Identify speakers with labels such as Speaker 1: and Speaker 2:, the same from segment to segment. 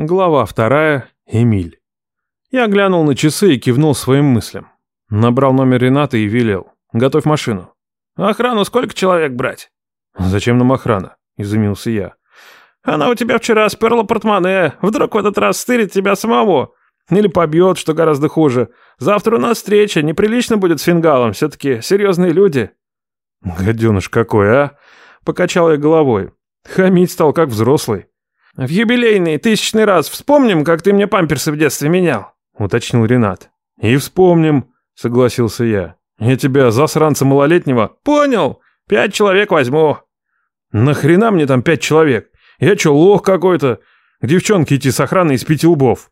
Speaker 1: Глава вторая. Эмиль. Я глянул на часы и кивнул своим мыслям. Набрал номер Рената и велел. «Готовь машину».
Speaker 2: «Охрану сколько человек брать?»
Speaker 1: «Зачем нам охрана?» – изумился я.
Speaker 2: «Она у тебя вчера сперла портмоне. Вдруг в этот раз стырит тебя самого. Или побьет, что гораздо хуже. Завтра у нас встреча, неприлично будет с фингалом. Все-таки серьезные люди».
Speaker 1: «Гаденыш какой, а?» – покачал я головой. Хамить стал как взрослый.
Speaker 2: «В юбилейный тысячный раз вспомним, как ты мне памперсы в детстве менял», —
Speaker 1: уточнил Ренат. «И вспомним», — согласился я. «Я тебя, засранца малолетнего...»
Speaker 2: «Понял. Пять человек возьму».
Speaker 1: «Нахрена мне там пять человек? Я чё, лох какой-то? К девчонке идти с охраной из пяти лбов».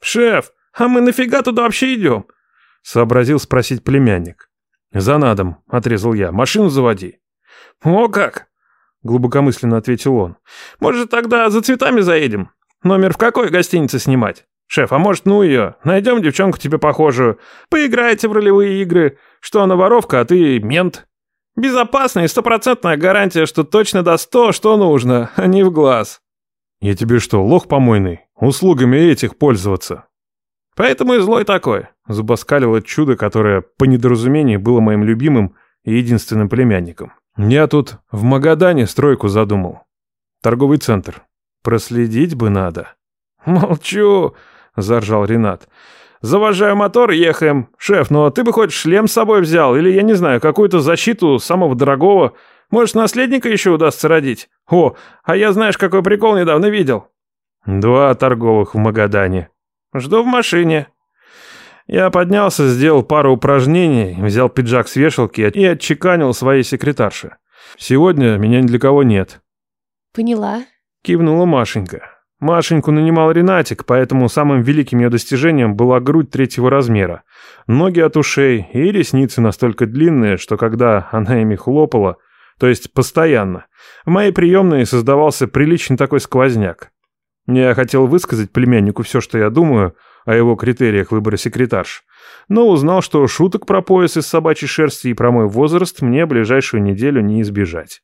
Speaker 2: «Шеф, а мы нафига туда вообще идем?»
Speaker 1: — сообразил спросить племянник. «За надом», — отрезал я. «Машину заводи».
Speaker 2: «О как!
Speaker 1: — глубокомысленно ответил он.
Speaker 2: «Может, тогда за цветами заедем? Номер в какой гостинице снимать? Шеф, а может, ну ее? Найдем девчонку тебе похожую. Поиграете в ролевые игры, что она воровка, а ты мент. Безопасная и стопроцентная гарантия, что точно даст то, что нужно, а не в глаз».
Speaker 1: «Я тебе что, лох помойный? Услугами этих пользоваться?»
Speaker 2: «Поэтому и злой такой», —
Speaker 1: зубоскалило чудо, которое, по недоразумению, было моим любимым и единственным племянником. Я тут в Магадане стройку задумал. Торговый центр. Проследить бы надо.
Speaker 2: Молчу, заржал Ренат. Завожаю мотор ехаем. Шеф, ну а ты бы хоть шлем с собой взял, или, я не знаю, какую-то защиту самого дорогого. Может, наследника еще удастся родить? О, а я знаешь, какой прикол недавно видел?
Speaker 1: Два торговых в Магадане.
Speaker 2: Жду в машине.
Speaker 1: Я поднялся, сделал пару упражнений, взял пиджак с вешалки и отчеканил своей секретарше. «Сегодня меня ни для кого нет».
Speaker 3: «Поняла», —
Speaker 1: кивнула Машенька. Машеньку нанимал Ренатик, поэтому самым великим ее достижением была грудь третьего размера, ноги от ушей и ресницы настолько длинные, что когда она ими хлопала, то есть постоянно, в моей приемной создавался приличный такой сквозняк. Я хотел высказать племяннику все, что я думаю, — о его критериях выбора секретарш, но узнал, что шуток про пояс из собачьей шерсти и про мой возраст мне ближайшую неделю не избежать.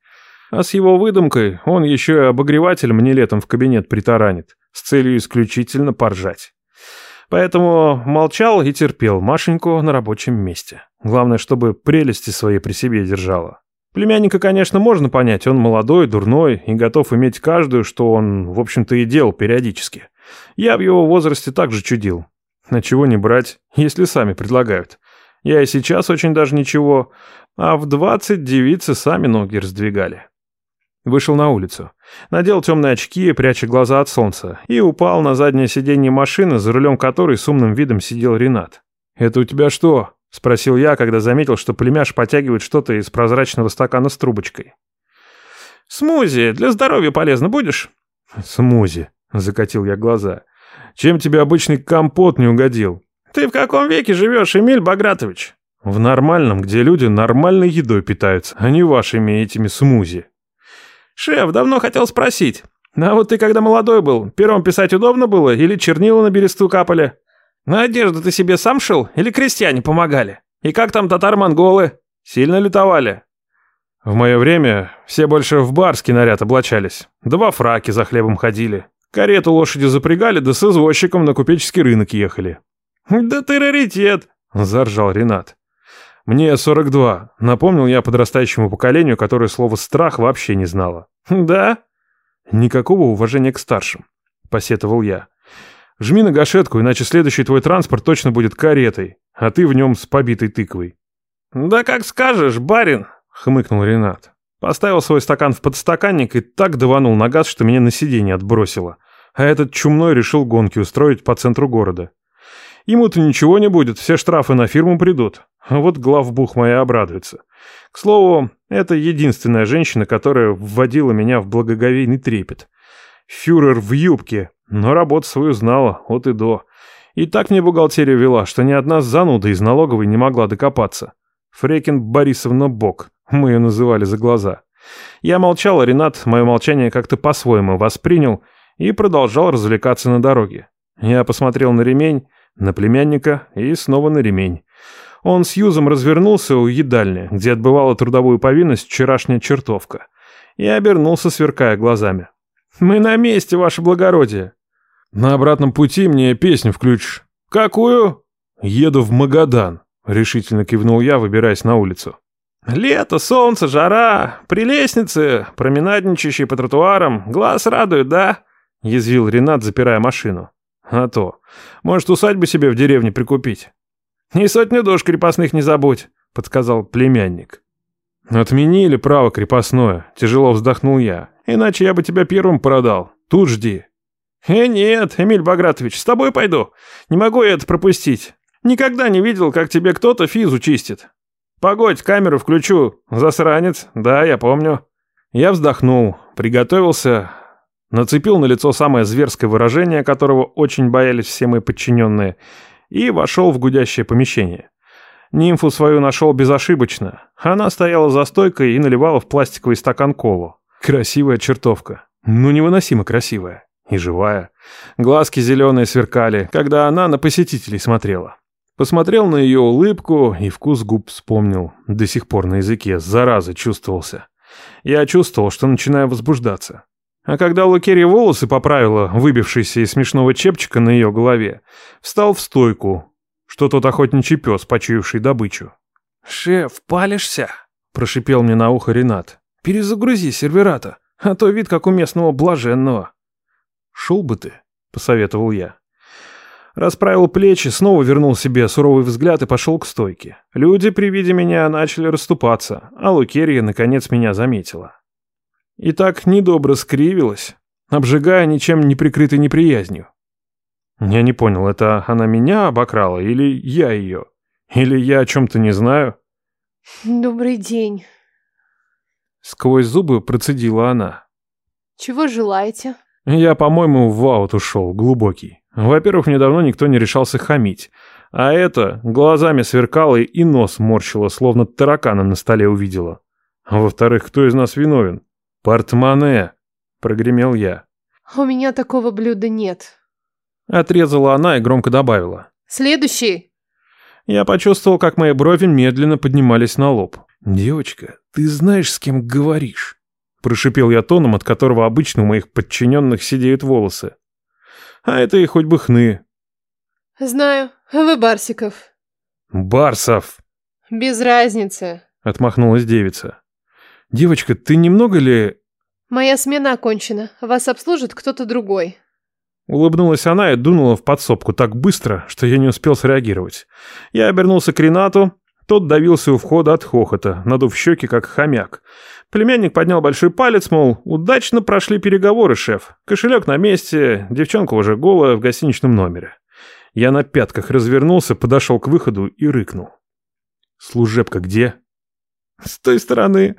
Speaker 1: А с его выдумкой он еще и обогреватель мне летом в кабинет притаранит, с целью исключительно поржать. Поэтому молчал и терпел Машеньку на рабочем месте. Главное, чтобы прелести свои при себе держала. Племянника, конечно, можно понять, он молодой, дурной и готов иметь каждую, что он, в общем-то, и делал периодически. Я в его возрасте также чудил. На чего не брать, если сами предлагают. Я и сейчас очень даже ничего, а в двадцать девицы сами ноги раздвигали. Вышел на улицу. Надел темные очки, пряча глаза от солнца, и упал на заднее сиденье машины, за рулем которой с умным видом сидел Ренат. «Это у тебя что?» — спросил я, когда заметил, что племяш потягивает что-то из прозрачного стакана с трубочкой.
Speaker 2: «Смузи, для здоровья полезно будешь?»
Speaker 1: «Смузи», Закатил я глаза. Чем тебе обычный компот не угодил?
Speaker 2: Ты в каком веке живешь, Эмиль Багратович?
Speaker 1: В нормальном, где люди нормальной едой питаются, а не вашими этими смузи.
Speaker 2: Шеф, давно хотел спросить. А вот ты когда молодой был, пером писать удобно было или чернила на бересту капали? На одежду ты себе сам шил или крестьяне помогали? И как там татар-монголы? Сильно лютовали?
Speaker 1: В мое время все больше в барский наряд облачались. Два фраки за хлебом ходили. Карету лошади запрягали, да с извозчиком на купеческий рынок ехали.
Speaker 2: «Да ты раритет!»
Speaker 1: – заржал Ренат. «Мне 42», – напомнил я подрастающему поколению, которое слово «страх» вообще не знало.
Speaker 2: «Да?»
Speaker 1: «Никакого уважения к старшим», – посетовал я. «Жми на гашетку, иначе следующий твой транспорт точно будет каретой, а ты в нем с побитой тыквой».
Speaker 2: «Да как скажешь, барин», – хмыкнул Ренат.
Speaker 1: Поставил свой стакан в подстаканник и так даванул на газ, что меня на сиденье отбросило а этот чумной решил гонки устроить по центру города. Ему-то ничего не будет, все штрафы на фирму придут. А вот главбух моя обрадуется. К слову, это единственная женщина, которая вводила меня в благоговейный трепет. Фюрер в юбке, но работу свою знала, от и до. И так мне бухгалтерия вела, что ни одна зануда из налоговой не могла докопаться. Фрекин Борисовна Бок, мы ее называли за глаза. Я молчал, а Ренат мое молчание как-то по-своему воспринял – и продолжал развлекаться на дороге. Я посмотрел на ремень, на племянника и снова на ремень. Он с Юзом развернулся у едальни, где отбывала трудовую повинность вчерашняя чертовка, и обернулся, сверкая глазами. «Мы на месте, ваше благородие!» На обратном пути мне песню включишь.
Speaker 2: Какую?
Speaker 1: Еду в Магадан, решительно кивнул я, выбираясь на улицу.
Speaker 2: Лето, солнце, жара, при лестнице, променадничающий по тротуарам, глаз радует, да? Язвил Ренат, запирая машину. А то. Может, усадьбу себе в деревне прикупить? И сотню душ крепостных не забудь, подсказал племянник.
Speaker 1: Отменили право крепостное, тяжело вздохнул я. Иначе я бы тебя первым продал. Тут жди.
Speaker 2: Э, нет, Эмиль Багратович, с тобой пойду. Не могу я это пропустить. Никогда не видел, как тебе кто-то физу чистит. Погодь, камеру включу. Засранец. Да, я помню. Я вздохнул, приготовился, нацепил на лицо самое зверское выражение, которого очень боялись все мои подчиненные, и вошел в гудящее помещение. Нимфу свою нашел безошибочно. Она стояла за стойкой и наливала в пластиковый стакан колу. Красивая чертовка. Ну, невыносимо красивая. И живая. Глазки зеленые сверкали, когда она на посетителей смотрела. Посмотрел на ее улыбку и вкус губ вспомнил. До сих пор на языке, зараза, чувствовался. Я чувствовал, что начинаю возбуждаться. А когда Лукерья волосы поправила, выбившиеся из смешного чепчика на ее голове, встал в стойку, что тот охотничий пес, почуявший добычу. «Шеф, палишься?» – прошипел мне на ухо Ренат. «Перезагрузи серверата, а то вид как у местного блаженного».
Speaker 1: «Шел бы ты», – посоветовал я. Расправил плечи, снова вернул себе суровый взгляд и пошел к стойке. Люди при виде меня начали расступаться, а Лукерья наконец меня заметила. И так недобро скривилась, обжигая ничем не прикрытой неприязнью. Я не понял, это она меня обокрала или я ее? Или я о чем-то не знаю?
Speaker 3: «Добрый день».
Speaker 1: Сквозь зубы процедила она.
Speaker 3: «Чего желаете?»
Speaker 1: Я, по-моему, в аут ушел, глубокий. Во-первых, мне давно никто не решался хамить. А это глазами сверкало и нос морщило, словно таракана на столе увидела. Во-вторых, кто из нас виновен? Портмоне, прогремел я.
Speaker 3: «У меня такого блюда нет».
Speaker 1: Отрезала она и громко добавила.
Speaker 3: «Следующий».
Speaker 1: Я почувствовал, как мои брови медленно поднимались на лоб. «Девочка, ты знаешь, с кем говоришь?» Прошипел я тоном, от которого обычно у моих подчиненных сидеют волосы. А это и хоть бы хны.
Speaker 3: «Знаю. Вы Барсиков».
Speaker 1: «Барсов!»
Speaker 3: «Без разницы», —
Speaker 1: отмахнулась девица. «Девочка, ты немного ли...»
Speaker 3: «Моя смена окончена. Вас обслужит кто-то другой».
Speaker 1: Улыбнулась она и дунула в подсобку так быстро, что я не успел среагировать. Я обернулся к Ренату, тот давился у входа от хохота, надув щеки, как хомяк. Племянник поднял большой палец, мол, удачно прошли переговоры, шеф. Кошелек на месте, девчонка уже голая в гостиничном номере. Я на пятках развернулся, подошел к выходу и рыкнул. «Служебка где?» «С той стороны».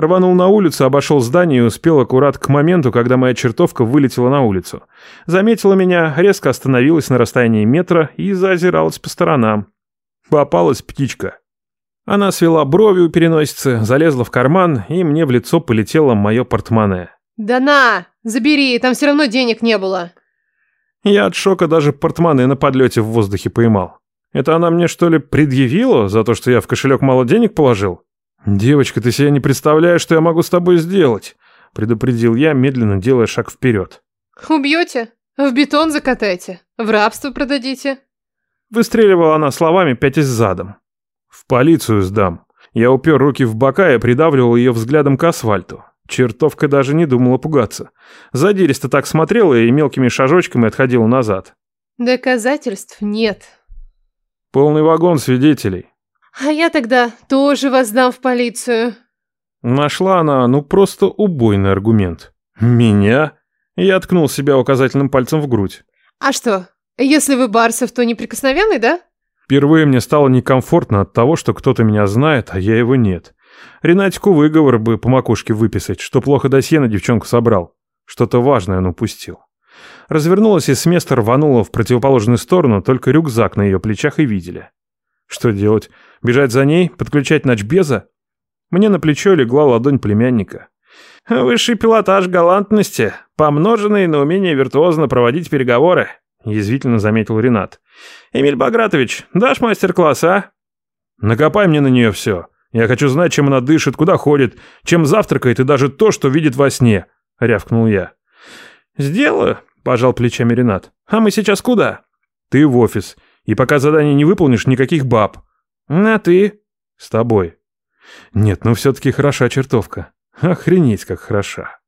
Speaker 1: Рванул на улицу, обошел здание и успел аккурат к моменту, когда моя чертовка вылетела на улицу. Заметила меня, резко остановилась на расстоянии метра и заозиралась по сторонам. Попалась птичка. Она свела брови у переносицы, залезла в карман, и мне в лицо полетело мое портмоне.
Speaker 3: «Да на! Забери, там все равно денег не было!»
Speaker 1: Я от шока даже портмоне на подлете в воздухе поймал. Это она мне что ли предъявила за то, что я в кошелек мало денег положил? «Девочка, ты себе не представляешь, что я могу с тобой сделать», предупредил я, медленно делая шаг вперед.
Speaker 3: «Убьете? В бетон закатайте? В рабство продадите?»
Speaker 1: Выстреливала она словами, пятясь задом. «В полицию сдам». Я упер руки в бока и придавливал ее взглядом к асфальту. Чертовка даже не думала пугаться. Задиристо так смотрела и мелкими шажочками отходила назад.
Speaker 3: «Доказательств нет».
Speaker 1: «Полный вагон свидетелей».
Speaker 3: «А я тогда тоже вас дам в полицию».
Speaker 1: Нашла она, ну просто убойный аргумент. «Меня?» Я ткнул себя указательным пальцем в грудь.
Speaker 3: «А что, если вы Барсов, то неприкосновенный, да?
Speaker 1: Впервые мне стало некомфортно от того, что кто-то меня знает, а я его нет. Ренатику выговор бы по макушке выписать, что плохо досье на девчонку собрал. Что-то важное он упустил. Развернулась и с места рванула в противоположную сторону, только рюкзак на ее плечах и видели. Что делать? Бежать за ней? Подключать ночбеза? Мне на плечо легла ладонь племянника.
Speaker 2: «Высший пилотаж галантности, помноженный на умение виртуозно проводить переговоры», — язвительно заметил Ренат. «Эмиль Багратович, дашь мастер-класс, а?»
Speaker 1: «Накопай мне на нее все. Я хочу знать, чем она дышит, куда ходит, чем завтракает и даже то, что видит во сне», — рявкнул я.
Speaker 2: «Сделаю.
Speaker 1: пожал плечами Ренат.
Speaker 2: А мы сейчас куда?
Speaker 1: Ты в офис. И пока задание не выполнишь, никаких баб.
Speaker 2: А ты?
Speaker 1: С тобой. Нет, ну все-таки хороша чертовка. Охренеть, как хороша.